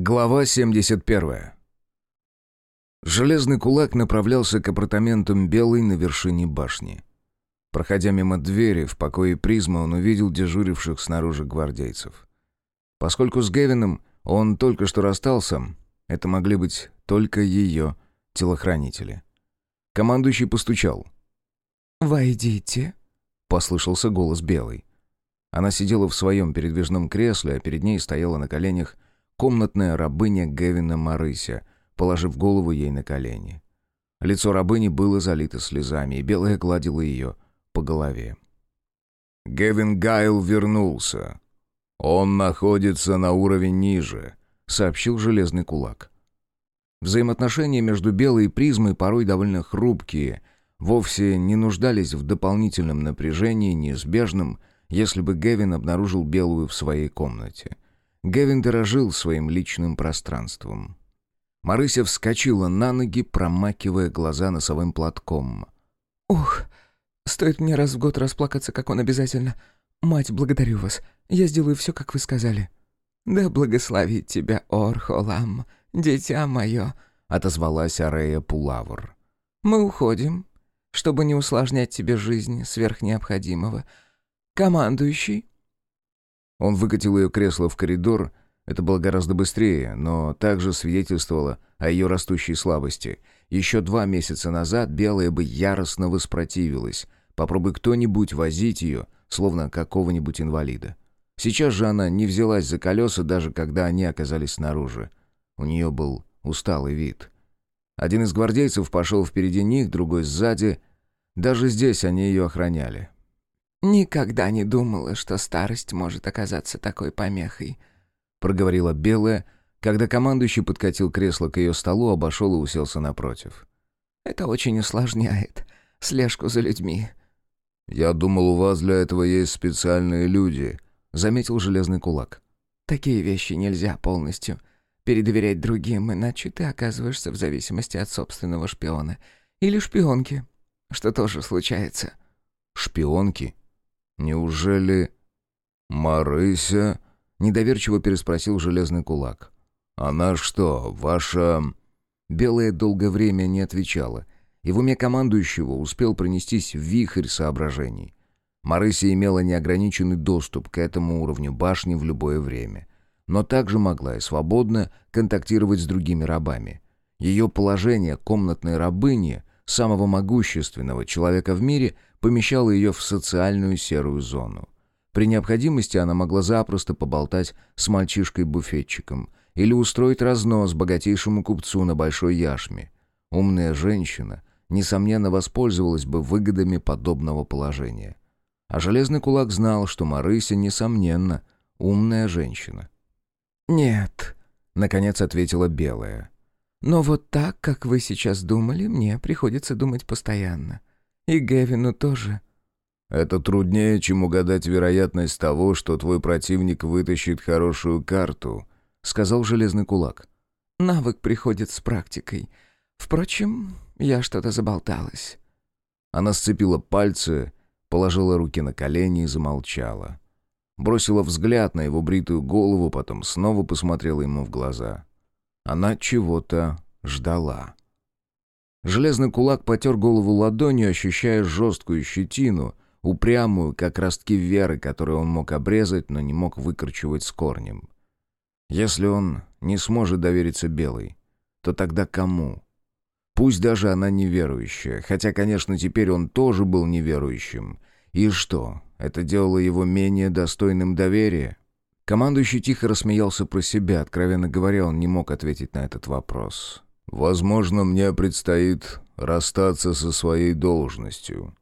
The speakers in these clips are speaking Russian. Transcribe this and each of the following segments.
Глава 71. Железный кулак направлялся к апартаментам Белой на вершине башни. Проходя мимо двери в покое призмы, он увидел дежуривших снаружи гвардейцев. Поскольку с Гевином он только что расстался, это могли быть только ее телохранители. Командующий постучал. «Войдите», — послышался голос Белой. Она сидела в своем передвижном кресле, а перед ней стояла на коленях комнатная рабыня Гевина Марыся, положив голову ей на колени. Лицо рабыни было залито слезами, и Белая гладила ее по голове. «Гевин Гайл вернулся. Он находится на уровень ниже», — сообщил Железный Кулак. Взаимоотношения между Белой и Призмой порой довольно хрупкие, вовсе не нуждались в дополнительном напряжении, неизбежном, если бы Гевин обнаружил Белую в своей комнате — Гевин дорожил своим личным пространством. Марыся вскочила на ноги, промакивая глаза носовым платком. «Ух, стоит мне раз в год расплакаться, как он обязательно. Мать, благодарю вас. Я сделаю все, как вы сказали». «Да благословит тебя Орхолам, дитя мое», — отозвалась Арея Пулавр. «Мы уходим, чтобы не усложнять тебе жизнь сверх необходимого. Командующий, он выкатил ее кресло в коридор. Это было гораздо быстрее, но также свидетельствовало о ее растущей слабости. Еще два месяца назад Белая бы яростно воспротивилась. Попробуй кто-нибудь возить ее, словно какого-нибудь инвалида. Сейчас же она не взялась за колеса, даже когда они оказались снаружи. У нее был усталый вид. Один из гвардейцев пошел впереди них, другой сзади. Даже здесь они ее охраняли. «Никогда не думала, что старость может оказаться такой помехой», — проговорила Белая, когда командующий подкатил кресло к ее столу, обошел и уселся напротив. «Это очень усложняет слежку за людьми». «Я думал, у вас для этого есть специальные люди», — заметил железный кулак. «Такие вещи нельзя полностью передоверять другим, иначе ты оказываешься в зависимости от собственного шпиона. Или шпионки, что тоже случается». «Шпионки?» «Неужели...» «Марыся?» — недоверчиво переспросил железный кулак. «Она что, ваша...» Белая долгое время не отвечала, и в уме командующего успел пронестись вихрь соображений. Марыся имела неограниченный доступ к этому уровню башни в любое время, но также могла и свободно контактировать с другими рабами. Ее положение комнатной рабыни, самого могущественного человека в мире — помещала ее в социальную серую зону. При необходимости она могла запросто поболтать с мальчишкой-буфетчиком или устроить разнос богатейшему купцу на большой яшме. Умная женщина, несомненно, воспользовалась бы выгодами подобного положения. А Железный Кулак знал, что Марыся, несомненно, умная женщина. «Нет», — наконец ответила Белая. «Но вот так, как вы сейчас думали, мне приходится думать постоянно. И Гевину тоже. Это труднее, чем угадать вероятность того, что твой противник вытащит хорошую карту, сказал железный кулак. Навык приходит с практикой. Впрочем, я что-то заболталась. Она сцепила пальцы, положила руки на колени и замолчала. Бросила взгляд на его бритую голову, потом снова посмотрела ему в глаза. Она чего-то ждала. Железный кулак потер голову ладонью, ощущая жесткую щетину, упрямую, как ростки веры, которые он мог обрезать, но не мог выкорчевать с корнем. Если он не сможет довериться Белой, то тогда кому? Пусть даже она неверующая, хотя, конечно, теперь он тоже был неверующим. И что, это делало его менее достойным доверия? Командующий тихо рассмеялся про себя, откровенно говоря, он не мог ответить на этот вопрос. Возможно, мне предстоит расстаться со своей должностью.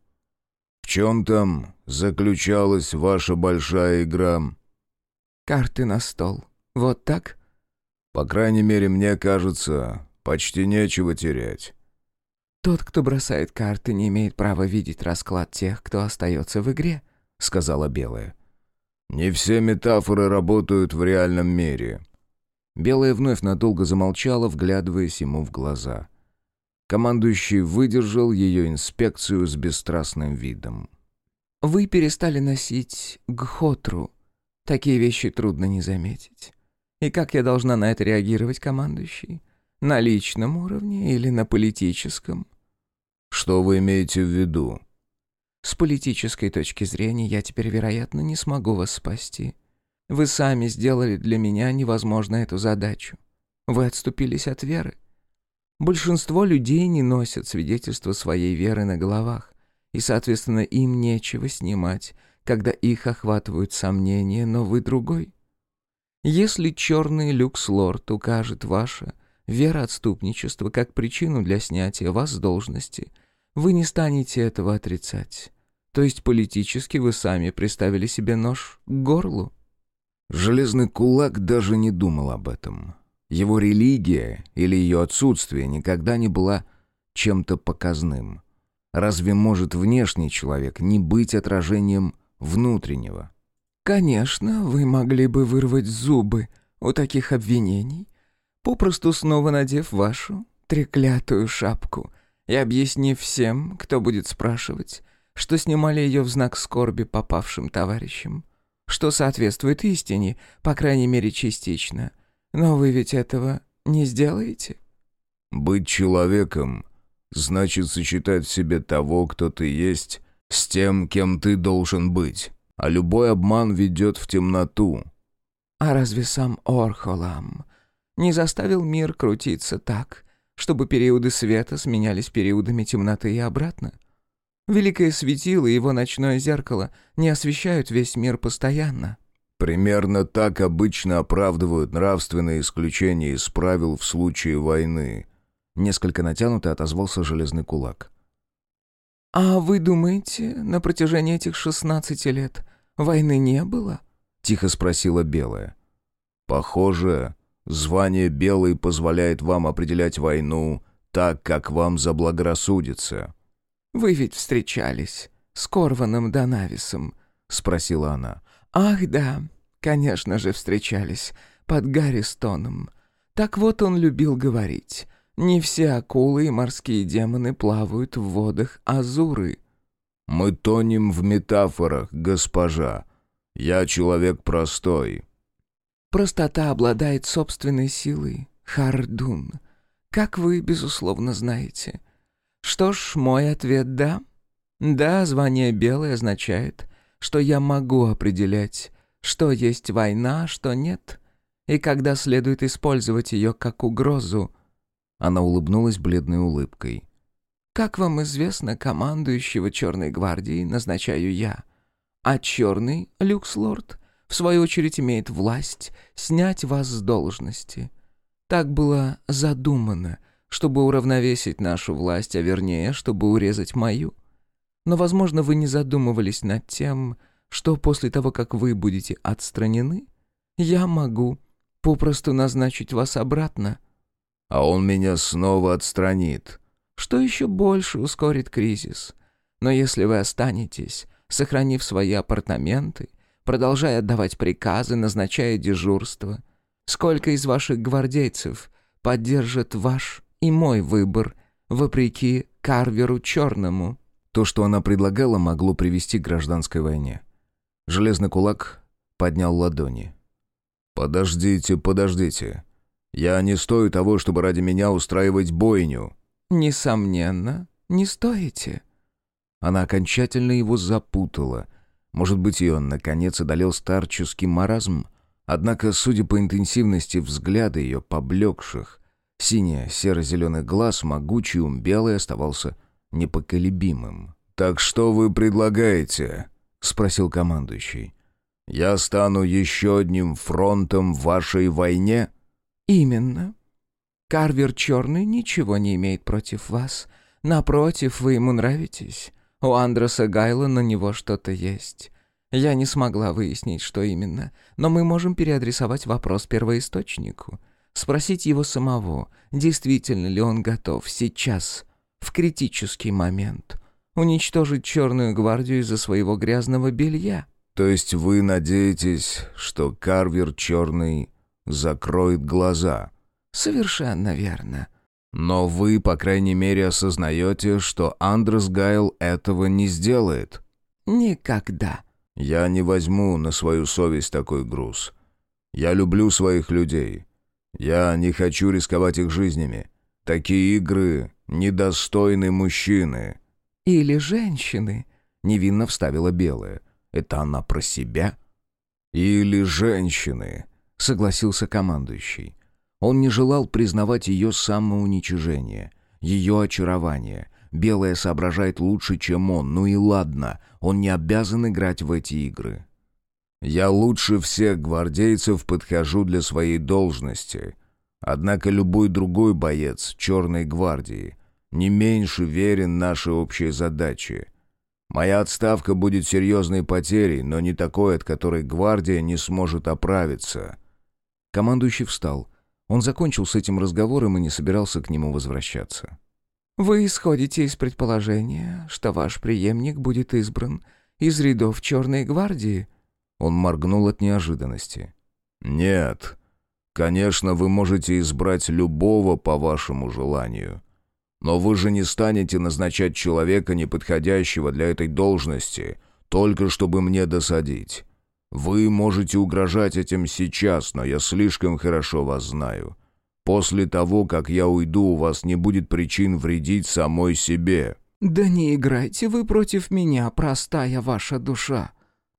В чем там заключалась ваша большая игра? Карты на стол. Вот так? По крайней мере, мне кажется, почти нечего терять. Тот, кто бросает карты, не имеет права видеть расклад тех, кто остается в игре, сказала Белая. Не все метафоры работают в реальном мире. Белая вновь надолго замолчала, вглядываясь ему в глаза. Командующий выдержал ее инспекцию с бесстрастным видом. «Вы перестали носить гхотру. Такие вещи трудно не заметить. И как я должна на это реагировать, командующий? На личном уровне или на политическом? Что вы имеете в виду? С политической точки зрения я теперь, вероятно, не смогу вас спасти. Вы сами сделали для меня невозможно эту задачу. Вы отступились от веры. Большинство людей не носят свидетельства своей веры на головах, и, соответственно, им нечего снимать, когда их охватывают сомнения, но вы другой. Если черный люкс-лорд укажет ваше вероотступничество как причину для снятия вас с должности, вы не станете этого отрицать. То есть политически вы сами приставили себе нож к горлу. Железный кулак даже не думал об этом. Его религия или ее отсутствие никогда не была чем-то показным. Разве может внешний человек не быть отражением внутреннего? «Конечно, вы могли бы вырвать зубы у таких обвинений, попросту снова надев вашу треклятую шапку и объяснив всем, кто будет спрашивать, что снимали ее в знак скорби попавшим товарищам, что соответствует истине, по крайней мере частично. Но вы ведь этого не сделаете?» «Быть человеком значит сочетать в себе того, кто ты есть, с тем, кем ты должен быть, а любой обман ведет в темноту». «А разве сам Орхолам не заставил мир крутиться так, чтобы периоды света сменялись периодами темноты и обратно?» Великое светило и его ночное зеркало не освещают весь мир постоянно. Примерно так обычно оправдывают нравственные исключения из правил в случае войны. Несколько натянуто отозвался железный кулак. «А вы думаете, на протяжении этих шестнадцати лет войны не было?» Тихо спросила Белая. «Похоже, звание Белый позволяет вам определять войну так, как вам заблагорассудится». «Вы ведь встречались с Корваном Донависом?» — спросила она. «Ах, да, конечно же встречались, под Гарристоном. Так вот он любил говорить. Не все акулы и морские демоны плавают в водах Азуры». «Мы тонем в метафорах, госпожа. Я человек простой». «Простота обладает собственной силой, Хардун. Как вы, безусловно, знаете. Что ж, мой ответ «да». Да, звание «белый» означает, что я могу определять, что есть война, что нет, и когда следует использовать ее как угрозу. Она улыбнулась бледной улыбкой. Как вам известно, командующего Черной гвардией назначаю я, а Черный, Люкслорд, в свою очередь имеет власть снять вас с должности. Так было задумано — чтобы уравновесить нашу власть, а вернее, чтобы урезать мою. Но, возможно, вы не задумывались над тем, что после того, как вы будете отстранены, я могу попросту назначить вас обратно. А он меня снова отстранит. Что еще больше ускорит кризис. Но если вы останетесь, сохранив свои апартаменты, продолжая отдавать приказы, назначая дежурство, сколько из ваших гвардейцев поддержит ваш и мой выбор, вопреки Карверу Черному. То, что она предлагала, могло привести к гражданской войне. Железный кулак поднял ладони. «Подождите, подождите. Я не стою того, чтобы ради меня устраивать бойню». «Несомненно, не стоите». Она окончательно его запутала. Может быть, ее, наконец, одолел старческий маразм. Однако, судя по интенсивности взгляда ее поблекших, Синий серо-зеленый глаз, могучий ум белый, оставался непоколебимым. «Так что вы предлагаете?» — спросил командующий. «Я стану еще одним фронтом в вашей войне?» «Именно. Карвер Черный ничего не имеет против вас. Напротив, вы ему нравитесь. У Андреса Гайла на него что-то есть. Я не смогла выяснить, что именно, но мы можем переадресовать вопрос первоисточнику. Спросить его самого, действительно ли он готов сейчас, в критический момент, уничтожить Черную гвардию из-за своего грязного белья. То есть вы надеетесь, что Карвер Черный закроет глаза? Совершенно верно. Но вы, по крайней мере, осознаете, что Андрес Гайл этого не сделает? Никогда. Я не возьму на свою совесть такой груз. Я люблю своих людей. Я не хочу рисковать их жизнями. Такие игры недостойны мужчины». «Или женщины», — невинно вставила Белая. «Это она про себя?» «Или женщины», — согласился командующий. Он не желал признавать ее самоуничижение, ее очарование. Белая соображает лучше, чем он, ну и ладно, он не обязан играть в эти игры. «Я лучше всех гвардейцев подхожу для своей должности», Однако любой другой боец Черной гвардии не меньше верен нашей общей задаче. Моя отставка будет серьезной потерей, но не такой, от которой гвардия не сможет оправиться». Командующий встал. Он закончил с этим разговором и не собирался к нему возвращаться. «Вы исходите из предположения, что ваш преемник будет избран из рядов Черной гвардии?» Он моргнул от неожиданности. «Нет. Конечно, вы можете избрать любого по вашему желанию. Но вы же не станете назначать человека, неподходящего для этой должности, только чтобы мне досадить. Вы можете угрожать этим сейчас, но я слишком хорошо вас знаю. После того, как я уйду, у вас не будет причин вредить самой себе». «Да не играйте вы против меня, простая ваша душа.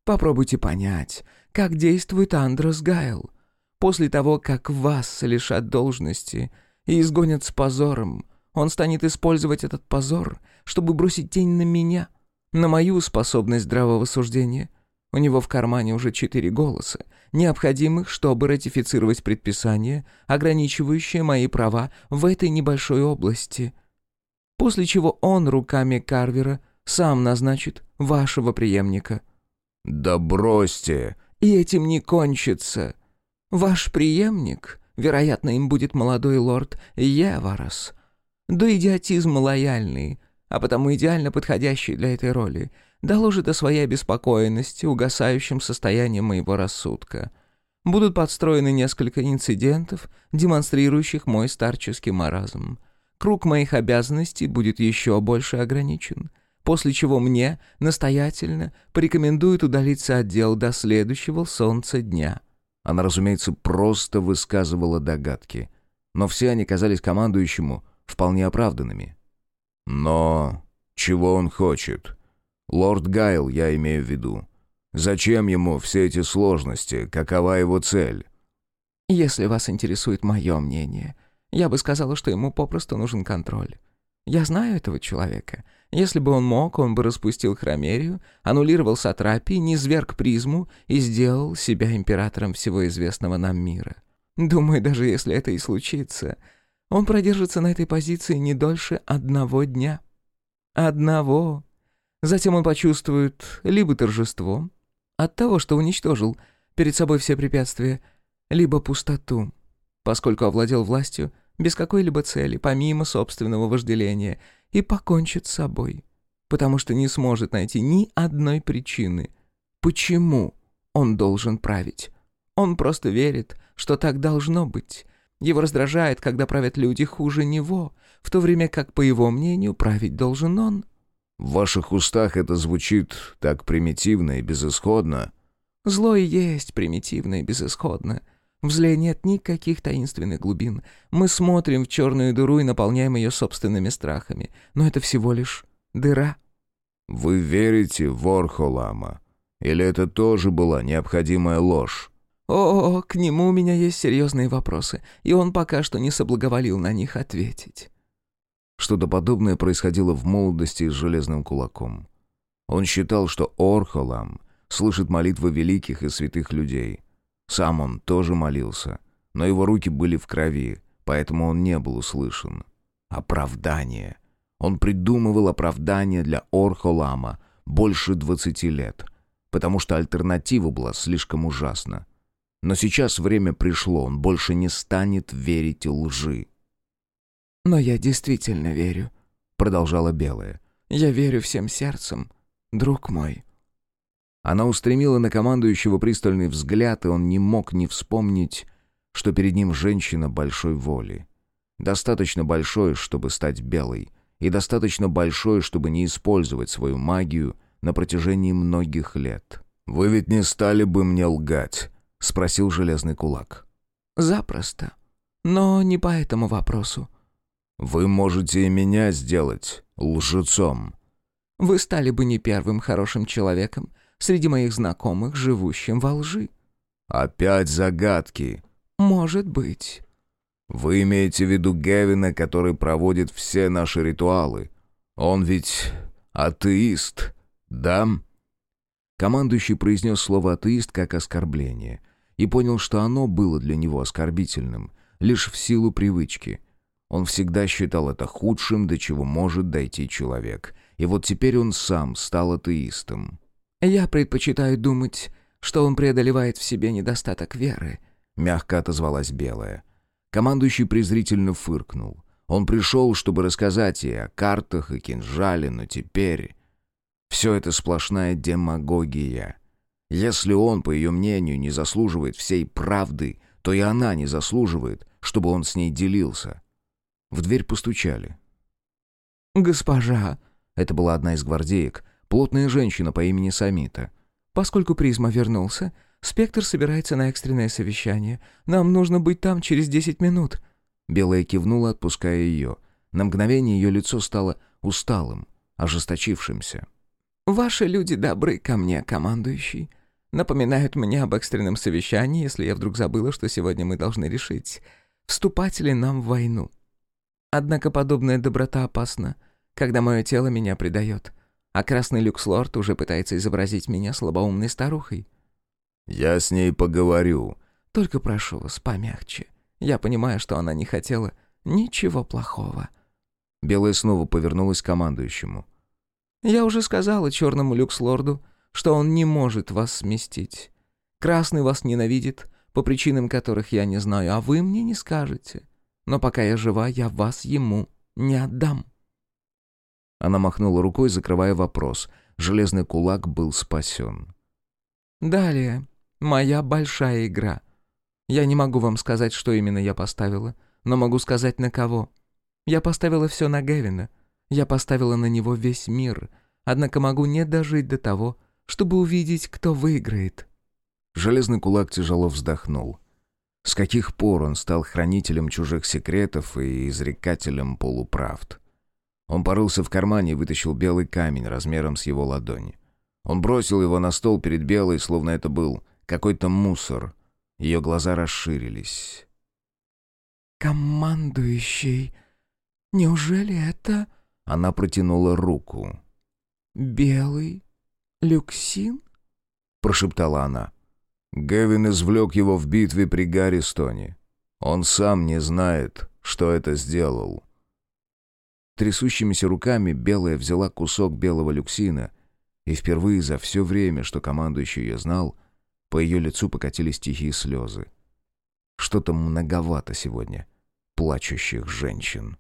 Попробуйте понять, как действует Андрос Гайл. После того, как вас лишат должности и изгонят с позором, он станет использовать этот позор, чтобы бросить тень на меня, на мою способность здравого суждения. У него в кармане уже четыре голоса, необходимых, чтобы ратифицировать предписание, ограничивающее мои права в этой небольшой области. После чего он руками Карвера сам назначит вашего преемника». «Да бросьте!» «И этим не кончится. Ваш преемник, вероятно, им будет молодой лорд Еварос, до идиотизма лояльный, а потому идеально подходящий для этой роли, доложит о своей обеспокоенности угасающим состоянием моего рассудка. Будут подстроены несколько инцидентов, демонстрирующих мой старческий маразм. Круг моих обязанностей будет еще больше ограничен, после чего мне настоятельно порекомендуют удалиться от дел до следующего солнца дня. Она, разумеется, просто высказывала догадки. Но все они казались командующему вполне оправданными. Но чего он хочет? Лорд Гайл, я имею в виду. Зачем ему все эти сложности? Какова его цель? Если вас интересует мое мнение, я бы сказала, что ему попросту нужен контроль. Я знаю этого человека. Если бы он мог, он бы распустил хромерию, аннулировал сатрапии, низверг призму и сделал себя императором всего известного нам мира. Думаю, даже если это и случится, он продержится на этой позиции не дольше одного дня. Одного. Затем он почувствует либо торжество от того, что уничтожил перед собой все препятствия, либо пустоту, поскольку овладел властью без какой-либо цели, помимо собственного вожделения, и покончит с собой, потому что не сможет найти ни одной причины, почему он должен править. Он просто верит, что так должно быть. Его раздражает, когда правят люди хуже него, в то время как, по его мнению, править должен он. «В ваших устах это звучит так примитивно и безысходно». «Зло и есть примитивно и безысходно», в зле нет никаких таинственных глубин. Мы смотрим в черную дыру и наполняем ее собственными страхами. Но это всего лишь дыра. «Вы верите в Орхолама? Или это тоже была необходимая ложь?» «О, к нему у меня есть серьезные вопросы, и он пока что не соблаговолил на них ответить». Что-то подобное происходило в молодости с Железным Кулаком. Он считал, что Орхолам слышит молитвы великих и святых людей — сам он тоже молился, но его руки были в крови, поэтому он не был услышан. Оправдание. Он придумывал оправдание для Орхолама больше двадцати лет, потому что альтернатива была слишком ужасна. Но сейчас время пришло, он больше не станет верить лжи. «Но я действительно верю», — продолжала Белая. «Я верю всем сердцем, друг мой». Она устремила на командующего пристальный взгляд, и он не мог не вспомнить, что перед ним женщина большой воли. Достаточно большой, чтобы стать белой, и достаточно большой, чтобы не использовать свою магию на протяжении многих лет. «Вы ведь не стали бы мне лгать», — спросил железный кулак. «Запросто. Но не по этому вопросу». «Вы можете и меня сделать лжецом». «Вы стали бы не первым хорошим человеком среди моих знакомых, живущим во лжи». «Опять загадки». «Может быть». «Вы имеете в виду Гевина, который проводит все наши ритуалы? Он ведь атеист, да?» Командующий произнес слово «атеист» как оскорбление и понял, что оно было для него оскорбительным, лишь в силу привычки. Он всегда считал это худшим, до чего может дойти человек. И вот теперь он сам стал атеистом. «Я предпочитаю думать, что он преодолевает в себе недостаток веры», — мягко отозвалась Белая. Командующий презрительно фыркнул. Он пришел, чтобы рассказать ей о картах и кинжале, но теперь... Все это сплошная демагогия. Если он, по ее мнению, не заслуживает всей правды, то и она не заслуживает, чтобы он с ней делился. В дверь постучали. «Госпожа!» — это была одна из гвардеек, плотная женщина по имени Самита. «Поскольку Призма вернулся, Спектр собирается на экстренное совещание. Нам нужно быть там через десять минут». Белая кивнула, отпуская ее. На мгновение ее лицо стало усталым, ожесточившимся. «Ваши люди добры ко мне, командующий. Напоминают мне об экстренном совещании, если я вдруг забыла, что сегодня мы должны решить, вступать ли нам в войну. Однако подобная доброта опасна, когда мое тело меня предает, а красный люкслорд уже пытается изобразить меня слабоумной старухой». «Я с ней поговорю». «Только прошу вас, помягче. Я понимаю, что она не хотела ничего плохого». Белая снова повернулась к командующему. Я уже сказала черному люкслорду, что он не может вас сместить. Красный вас ненавидит, по причинам которых я не знаю, а вы мне не скажете. Но пока я жива, я вас ему не отдам». Она махнула рукой, закрывая вопрос. Железный кулак был спасен. «Далее. Моя большая игра. Я не могу вам сказать, что именно я поставила, но могу сказать на кого. Я поставила все на Гевина, я поставила на него весь мир, однако могу не дожить до того, чтобы увидеть, кто выиграет». Железный кулак тяжело вздохнул. С каких пор он стал хранителем чужих секретов и изрекателем полуправд? Он порылся в кармане и вытащил белый камень размером с его ладони. Он бросил его на стол перед Белой, словно это был какой-то мусор. Ее глаза расширились. «Командующий, неужели это...» Она протянула руку. «Белый люксин?» — прошептала она. Гевин извлек его в битве при Гарристоне. Он сам не знает, что это сделал. Трясущимися руками Белая взяла кусок белого люксина, и впервые за все время, что командующий ее знал, по ее лицу покатились тихие слезы. Что-то многовато сегодня плачущих женщин.